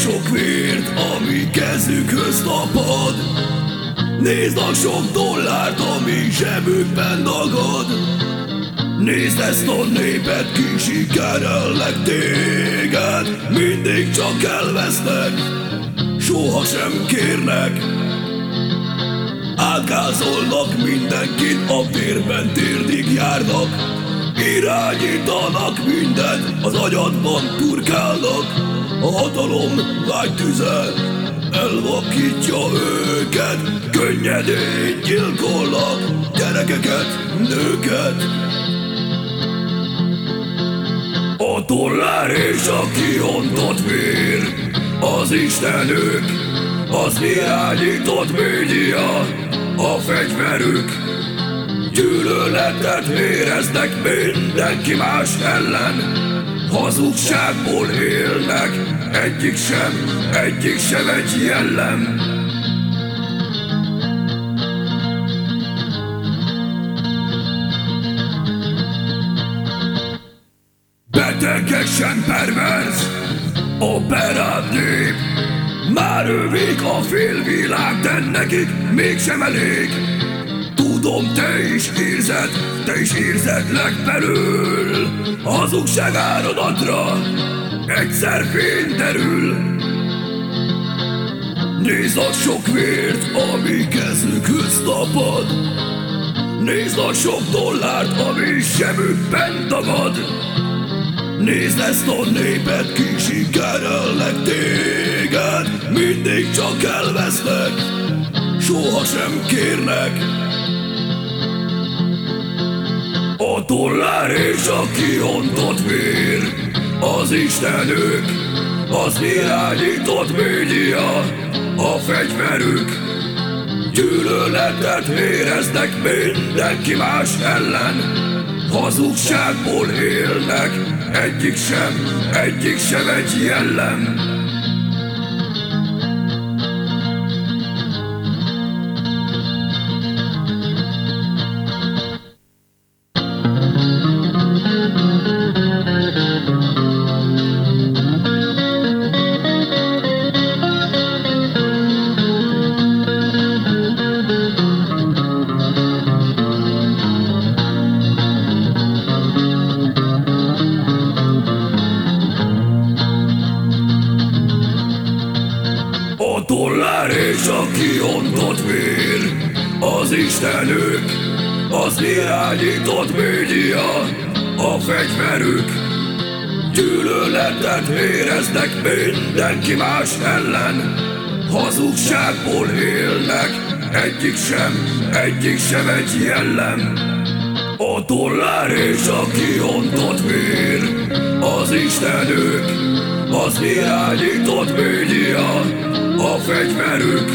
sok vért, ami kezükhöz tapad. Nézd a sok dollárt, ami zsebükben dagad. Nézd ezt a népet, ki sikerellek téged. Mindig csak elvesznek, soha sem kérnek. Ágázolnak mindenkit, a vérben térdig járnak. Irányítanak mindent, az agyadban turkálnak. A hatalom tüze elvakítja őket Könnyedén gyilkolnak gyerekeket, nőket. A dollár és a kiontott vér Az istenük, az irányított média A fegyverük. Gyűlöletet éreznek mindenki más ellen Hazugságból élnek Egyik sem, egyik sem egy jellem. Betegesen perverz Operát nép. Már ővék a félvilág, de nekik mégsem elég Tudom, te is érzed, te is érzed legbelül Hazugság áradatra egyszer fény derül. Nézd a sok vért, ami kezükhöz tapad. Nézd a sok dollárt, ami semükben tagad. Nézd ezt a népet, ki sikerelnek téged. Mindig csak elvesznek, soha sem kérnek A és a kiontott vér Az istenük Az irányított média A fegyverük. Gyűlöletet éreznek mindenki más ellen. Hazugságból élnek Egyik sem, egyik sem egy jellem dollár és a kiontott vér Az istenük, az irányított média A fegyverük. Gyűlöletet éreznek mindenki más ellen. Hazugságból élnek Egyik sem, egyik sem egy jellem. A dollár és a kiontott vér Az istenük, az irányított média a fegyverük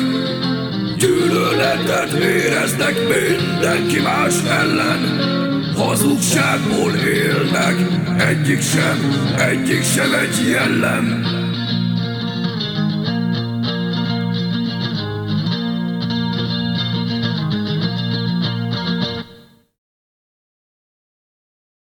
Gyűlöletet éreznek mindenki más ellen. Hazugságból élnek Egyik sem, egyik sem egy jellem